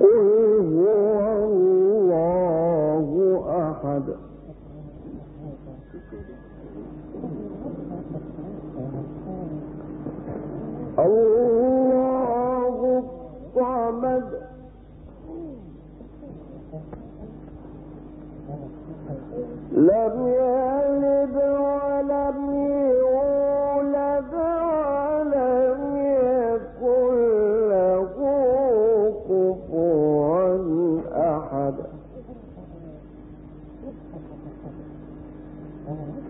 قل هو الله أحد. الله الصمد. لم يلد ولم يولد ولم يكن له كفوا أحد. ہیں